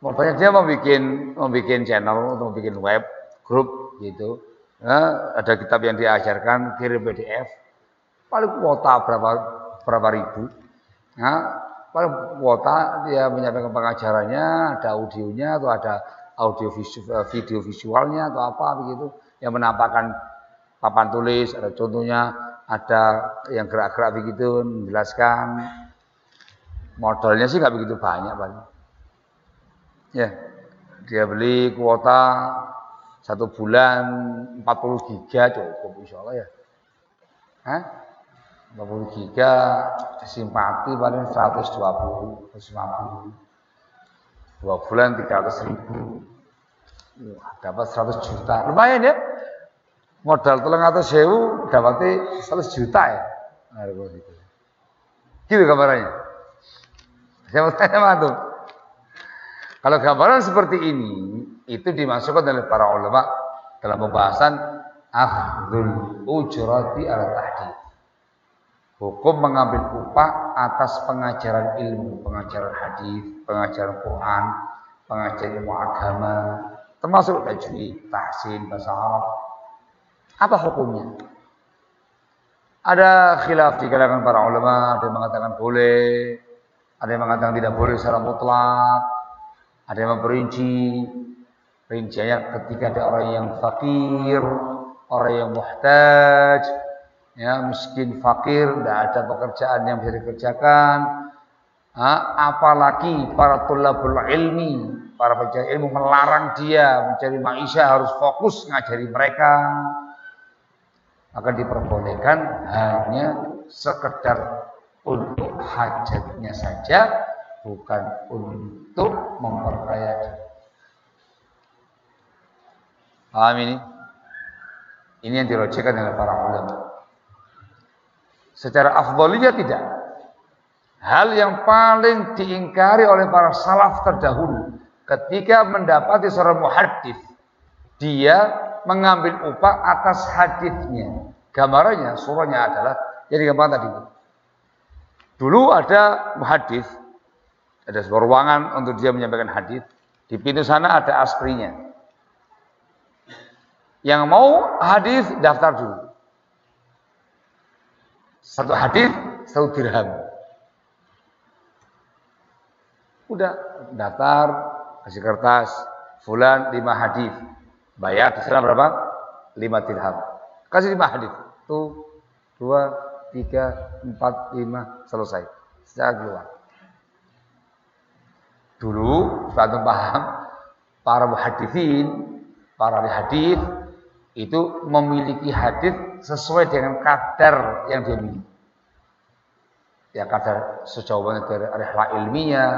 Modalnya dia mau bikin channel, untuk bikin web, grup gitu. Nah, ada kitab yang diajarkan kirim PDF paling kuota berapa berapa ribu. Nah, paling kuota dia menyampaikan pengajarannya ada audionya atau ada audio visual, video visualnya atau apa begitu. Yang menampakkan papan tulis ada contohnya ada yang gerak-gerak begitu menjelaskan modalnya sih nggak begitu banyak paling ya dia beli kuota satu bulan 40 giga cukup insya Allah ya. Hah? 40 giga simpati paling 120, 150. Dua bulan 300 ribu. Wah, dapat 100 juta. Lumayan ya. Modal tolong atau sewu dapat 100 juta ya. Nah, gitu. Gitu gambarannya. Siapa [laughs] tanya tuh? Kalau gambaran seperti ini itu dimasukkan oleh para ulama dalam pembahasan akhdul ujrati ala tahdid. Hukum mengambil upah atas pengajaran ilmu, pengajaran hadis, pengajaran Quran, pengajaran ilmu agama, termasuk tajwid, tahsin, bahasa Arab. Apa hukumnya? Ada khilaf di kalangan para ulama, ada yang mengatakan boleh, ada yang mengatakan tidak boleh secara mutlak, ada yang memperinci, rinciannya ketika ada orang yang fakir, orang yang muhtaj, ya miskin fakir tidak ada pekerjaan yang bisa dikerjakan. Ha, apalagi para tulabul ilmi para pencari ilmu melarang dia mencari maisha harus fokus ngajari mereka akan diperbolehkan hanya sekedar untuk hajatnya saja bukan untuk memperkaya. Paham ini? Ini yang dirojekan oleh para ulama. Secara afdoliyah tidak. Hal yang paling diingkari oleh para salaf terdahulu ketika mendapati seorang muhadis dia mengambil upah atas hadisnya. Gambarannya, surahnya adalah jadi gambar tadi. Dulu ada muhadis, ada sebuah ruangan untuk dia menyampaikan hadis. Di pintu sana ada asprinya. Yang mau hadis daftar dulu. Satu hadis satu dirham. Udah daftar, kasih kertas, fulan lima hadis. Bayar di sana berapa? Lima dirham. Kasih lima hadis. Tuh, dua, tiga, empat, lima, selesai. Secara keluar. Dulu, suatu paham, para muhadithin, para hadis itu memiliki hadis sesuai dengan kadar yang dia miliki. Ya kadar sejauh mana dari rehla ilmiah,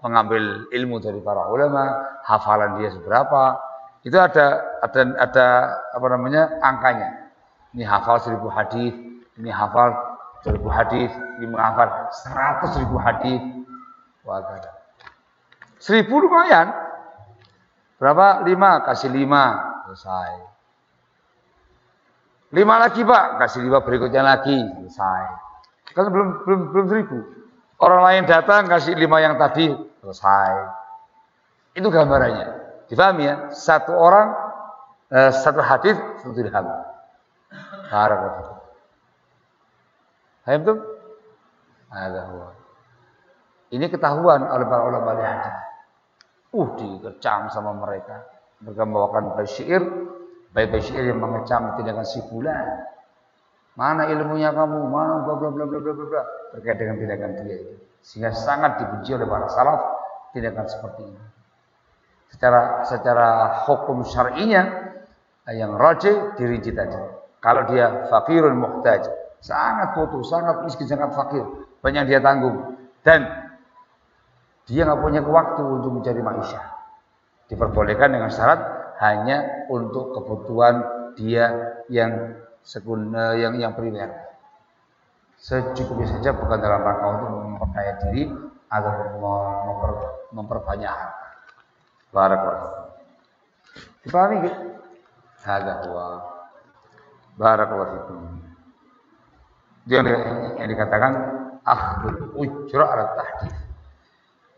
mengambil ilmu dari para ulama, hafalan dia seberapa, itu ada ada ada apa namanya angkanya. Ini hafal seribu hadis, ini hafal seribu hadis, ini menghafal seratus ribu hadis. Wah, Seribu lumayan. Berapa? Lima, kasih lima. Selesai. Lima lagi pak, kasih lima berikutnya lagi, selesai. Kan belum belum belum seribu. Orang lain datang kasih lima yang tadi, selesai. Itu gambarannya. Difahami ya? Satu orang, eh, satu hadis, satu dirham. Barakallahu. Paham tuh? Ada Ini ketahuan oleh para ulama hadis. Uh, dikecam sama mereka. Mereka membawakan syair Baik-baik syair yang mengecam tindakan si fulan. Mana ilmunya kamu? Mana bla bla bla bla bla bla terkait dengan tindakan dia itu. Sehingga sangat dibenci oleh para salaf tindakan seperti ini. Secara secara hukum syar'inya yang rajih dirinci tadi. Kalau dia fakirun muhtaj, sangat butuh, sangat miskin, sangat fakir, banyak dia tanggung dan dia nggak punya waktu untuk mencari maisha. Diperbolehkan dengan syarat hanya untuk kebutuhan dia yang sekunda yang yang primer. Secukupnya saja bukan dalam rangka untuk memperkaya diri atau memper, memperbanyak harta. Barakallahu. Dipahami gitu? Hadza huwa. Barakallahu fikum. Dia yang, dikatakan akhdul ujra ala tahdith.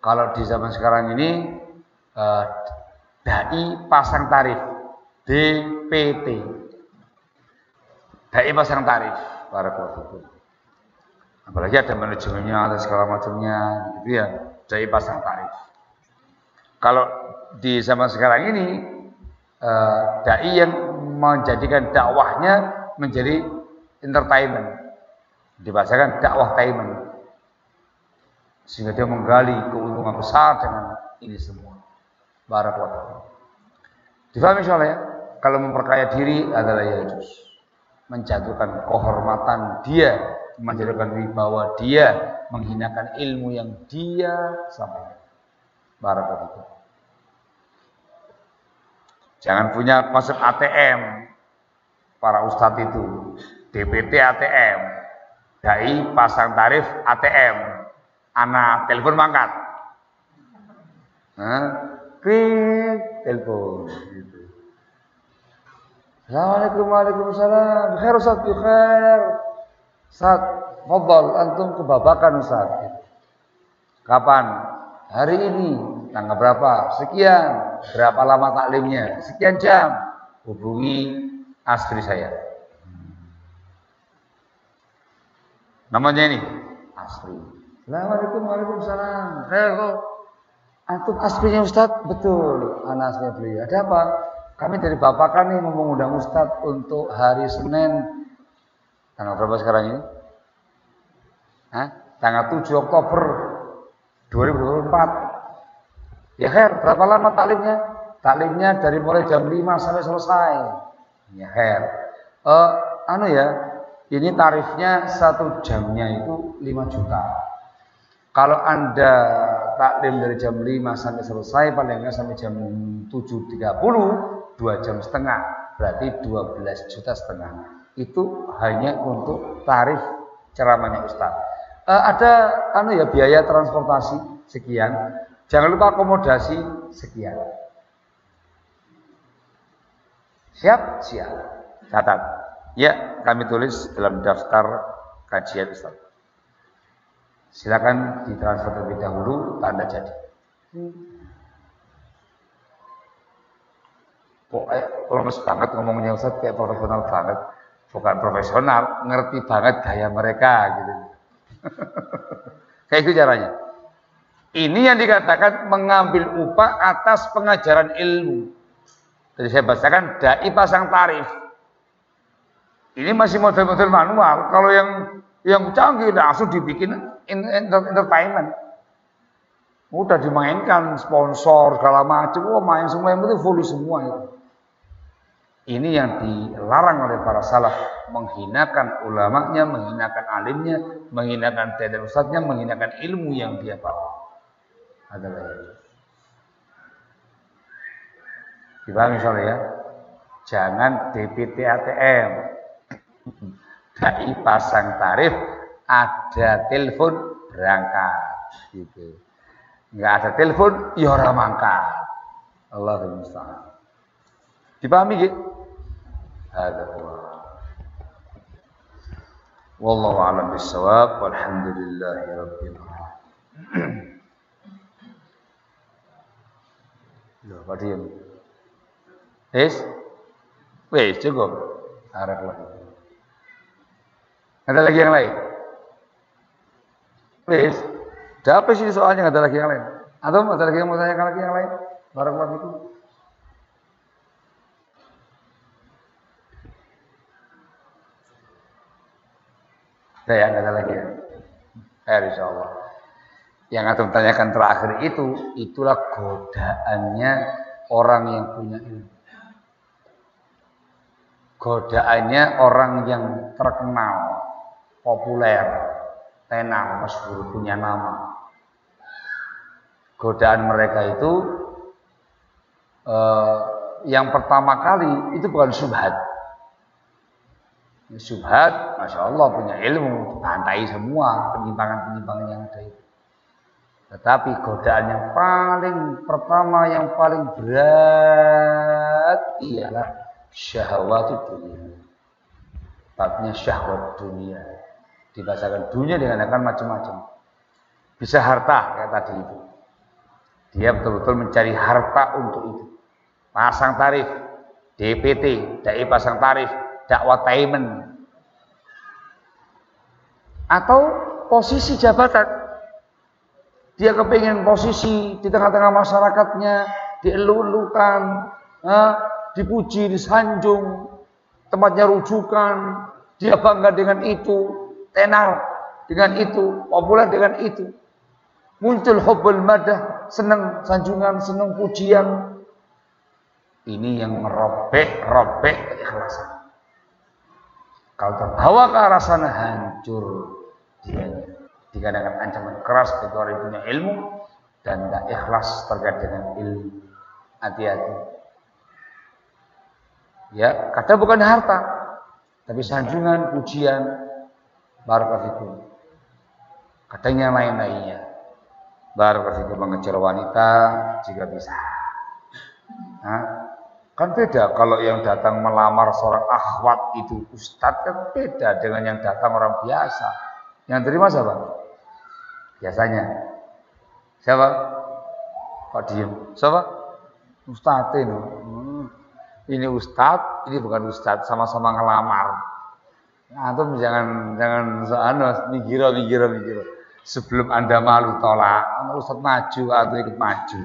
Kalau di zaman sekarang ini uh, Dai pasang tarif DPT. Dai pasang tarif para itu. Apalagi ada manajemennya ada segala macamnya gitu ya. Dai pasang tarif. Kalau di zaman sekarang ini eh, dai yang menjadikan dakwahnya menjadi entertainment. Dibahasakan dakwah entertainment. Sehingga dia menggali keuntungan besar dengan ini semua. Barakallahu. Difahami insyaallah ya? Kalau memperkaya diri adalah ya juz. Menjatuhkan kehormatan dia, menjatuhkan wibawa dia, menghinakan ilmu yang dia sampaikan. Barakallahu. Jangan punya konsep ATM. Para ustadz itu DPT ATM, dai pasang tarif ATM, anak telepon mangkat. Nah, klik telepon gitu. Assalamualaikum Waalaikumsalam Khair Ustaz Khair Ustaz Fadol, antum kebabakan Ustaz. Kapan? Hari ini, tanggal berapa? Sekian. Berapa lama taklimnya? Sekian jam. Hubungi asri saya. Namanya ini Asri. Assalamualaikum Waalaikumsalam. Halo. Antum asrinya Ustaz? Betul. Anak aslinya beliau. Ada apa? Kami dari Bapak kan nih mau mengundang Ustaz untuk hari Senin tanggal berapa sekarang ini? Hah? Tanggal 7 Oktober 2024. Ya Her, berapa lama taklimnya? Taklimnya dari mulai jam 5 sampai selesai. Ya Her. Uh, anu ya, ini tarifnya satu jamnya itu 5 juta. Kalau Anda taklim dari jam 5 sampai selesai, paling enggak sampai jam 7.30, 2 jam setengah. Berarti 12 juta setengah. Itu hanya untuk tarif ceramahnya Ustaz. E, ada anu ya biaya transportasi sekian. Jangan lupa akomodasi sekian. Siap? Siap. Catat. Ya, kami tulis dalam daftar kajian Ustaz. Silakan ditransfer terlebih dahulu tanda jadi. Kok eh, lemes banget ngomongnya Ustaz kayak profesional banget. Bukan profesional, ngerti banget gaya mereka gitu. [laughs] kayak itu caranya. Ini yang dikatakan mengambil upah atas pengajaran ilmu. Jadi saya bacakan dai pasang tarif. Ini masih model-model manual. Kalau yang yang canggih langsung dibikin entertainment. Udah dimainkan sponsor segala macam. Oh main semua yang full semua itu. Ini yang dilarang oleh para salaf menghinakan ulamanya, menghinakan alimnya, menghinakan dan ustadznya, menghinakan ilmu yang dia bawa. Adalah itu. Dipahami misalnya ya? Jangan DPT ATM, [clears throat] Dai pasang tarif, ada telepon berangkat gitu. Enggak ada telepon, ya orang mangkat. Allahumma musta'an. Dipahami gitu? Ada Wallahu a'lam bissawab walhamdulillahi rabbil alamin. [clears throat] Loh, Pak Diem. Wis? Wis cukup. Arek lagi. Ada lagi yang lain? Ada apa sih soalnya ada lagi yang lain? Atau ada lagi yang mau tanyakan lagi yang lain? Barakallahu itu. Ada ya, ada lagi ya. Insya Allah. Yang akan tanyakan terakhir itu, itulah godaannya orang yang punya ilmu. Godaannya orang yang terkenal, populer, tenar, masyhur, punya nama. Godaan mereka itu eh, yang pertama kali itu bukan subhat. Subhat, masya Allah punya ilmu, bantai semua penyimpangan-penyimpangan yang ada itu. Tetapi godaan yang paling pertama, yang paling berat ialah syahwat dunia. Babnya syahwat dunia. Dibahasakan dunia dengan akan macam-macam. Bisa harta kayak tadi itu. Dia betul-betul mencari harta untuk itu. Pasang tarif, DPT, dai pasang tarif, dakwah taimen. Atau posisi jabatan. Dia kepingin posisi di tengah-tengah masyarakatnya, dielu-elukan, eh, dipuji, disanjung, tempatnya rujukan, dia bangga dengan itu, tenar dengan itu, populer dengan itu. Muncul hubbul madah, senang sanjungan, senang pujian. Ini yang merobek-robek keikhlasan. Kalau terbawa ke arah sana hancur dia. Dikatakan ancaman keras bagi orang yang punya ilmu dan tidak ikhlas terkait dengan ilmu. Hati-hati. Ya, kata bukan harta, tapi sanjungan, pujian, Barakallahu Katanya lain-lainnya. Barakallahu mengejar wanita jika bisa. Nah, kan beda kalau yang datang melamar seorang akhwat itu ustadz kan beda dengan yang datang orang biasa. Yang terima siapa? Biasanya. Siapa? Kok diem? Siapa? Ustadz ini. Hmm. Ini ustadz, ini bukan ustadz, sama-sama ngelamar. Antum jangan jangan anu mikir mikir mikir. Sebelum anda malu tolak, ustadz maju atau ikut maju.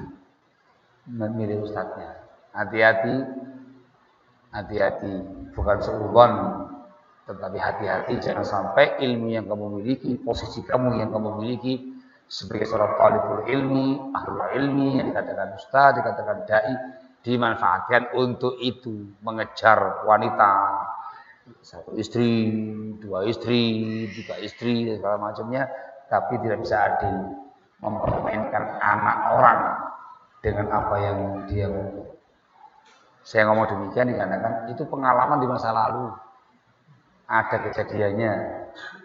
Milih ustadznya. Hati-hati, hati-hati. Bukan seubon, tetapi hati-hati jangan sampai ilmu yang kamu miliki, posisi kamu yang kamu miliki sebagai seorang talibul ilmi, ahlul ilmi yang dikatakan ustaz, dikatakan dai dimanfaatkan untuk itu. Mengejar wanita satu istri, dua istri, tiga istri segala macamnya, tapi tidak bisa adil. Mempermainkan anak orang dengan apa yang dia mau. Saya ngomong demikian dikarenakan itu pengalaman di masa lalu ada kejadiannya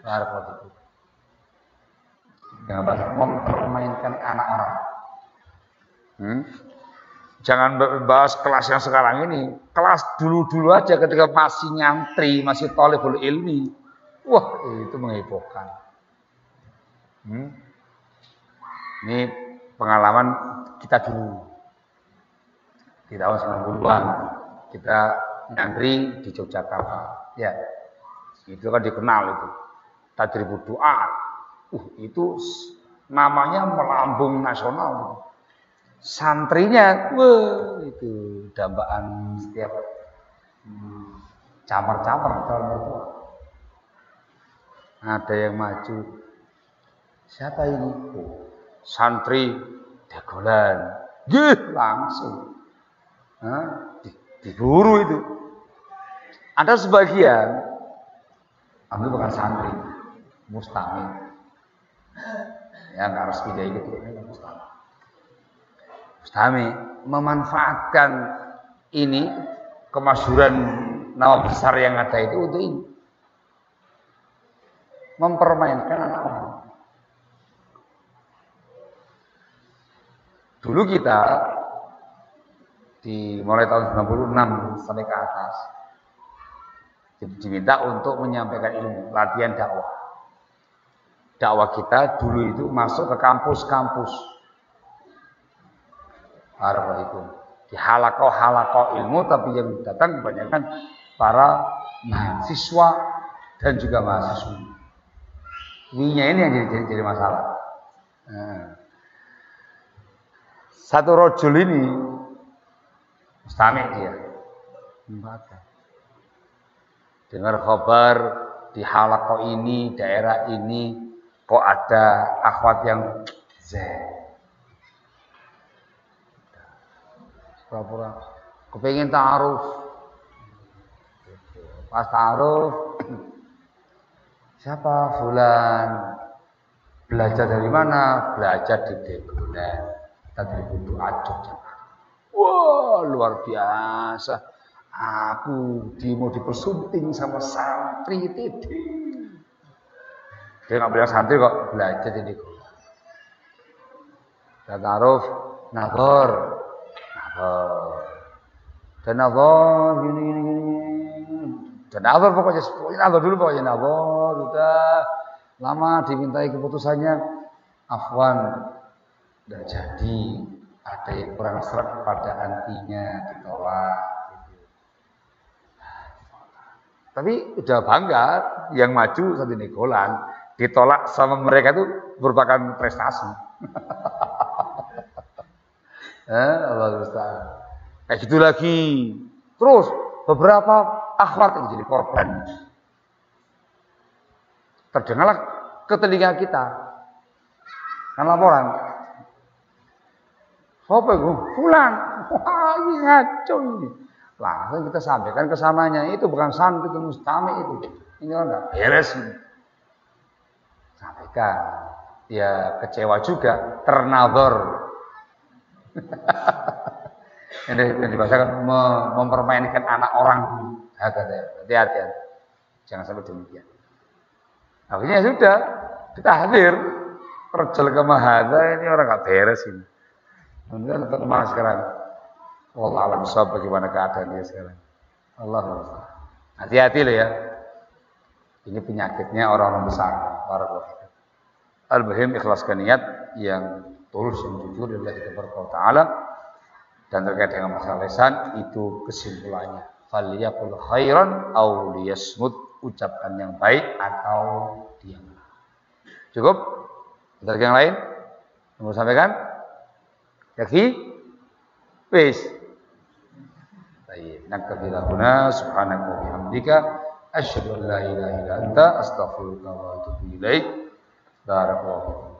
itu. Jangan mempermainkan anak orang. Hmm? Jangan bahas kelas yang sekarang ini. Kelas dulu-dulu aja ketika masih nyantri, masih tolebul ilmi. Wah, itu menghebohkan. Hmm? Ini pengalaman kita dulu. Di tahun 90-an. Kita nyantri di Yogyakarta. Ya, itu kan dikenal itu. Tadribul doa. Uh, itu namanya melambung nasional. Santrinya, wah, itu dambaan setiap hmm, camar-camar calon mertua. Ada yang maju. Siapa ini? Oh, santri degolan. Gih, langsung. Hah? Diburu itu. Ada sebagian Ambil bukan santri, mustami. Ya nggak harus beda itu, ini mustami. Mustami memanfaatkan ini kemasyuran nama besar yang ada itu untuk ini. Mempermainkan anak orang. Dulu kita di mulai tahun 96 sampai ke atas diminta untuk menyampaikan ilmu, latihan dakwah. Dakwah kita dulu itu masuk ke kampus-kampus. Assalamualaikum. Di halakoh-halakoh ilmu, tapi yang datang kebanyakan para mahasiswa dan juga mahasiswa. Winya ini yang jadi, jadi, masalah. Nah. Satu rojul ini, mustamik dia, membakar dengar kabar di halako ini, daerah ini kok ada akhwat yang Z. Pura-pura kepingin ta'aruf. Pas ta'aruf [clears throat] siapa fulan? Belajar dari mana? Belajar di Degunen. Tadi butuh ajuk Wah, luar biasa. Aku di mau dipersunting sama santri itu. Dia nggak bilang santri kok belajar jadi kok. Dan taruh nabor, nabor. Dan nabor gini gini gini. Dan nabor pokoknya, pokoknya nabor dulu pokoknya nabor. Udah lama dimintai keputusannya. Afwan, udah jadi. Ada yang kurang serak pada antinya ditolak tapi udah bangga yang maju satu Negolan ditolak sama mereka itu merupakan prestasi. [laughs] eh, Allah. Kayak gitu lagi. Terus beberapa akhwat yang jadi korban. Terdengarlah ke telinga kita. Kan laporan. Siapa itu? Fulan. [laughs] Wah, ini ngaco ini. Langsung kita sampaikan ke sananya. Itu bukan santri, itu mustami itu. Ini kan enggak beres ini. Sampaikan. Ya kecewa juga. Ternador. [laughs] ini yang dibahasakan mempermainkan anak orang. Hati-hati. Jangan sampai demikian. Akhirnya sudah. Kita hadir. Perjal kemahada ini orang gak beres ini. Kemudian teman sekarang Allah alam sahab bagaimana keadaan dia sekarang. Allah Hati-hati loh ya. Ini penyakitnya orang-orang besar. Al-Bahim ikhlaskan niat yang tulus yang jujur lillahi taala dan terkait dengan masalah lesan itu kesimpulannya. Falyakul khairan aw liyasmut ucapkan yang baik atau diam. Cukup? Ada yang lain? Mau sampaikan? Yakfi wis baik. Nakfi lahuna subhanaka wa bihamdika asyhadu an la ilaha illa anta astaghfiruka wa atubu ilaik. Barakallahu